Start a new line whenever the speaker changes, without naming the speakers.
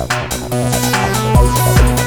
何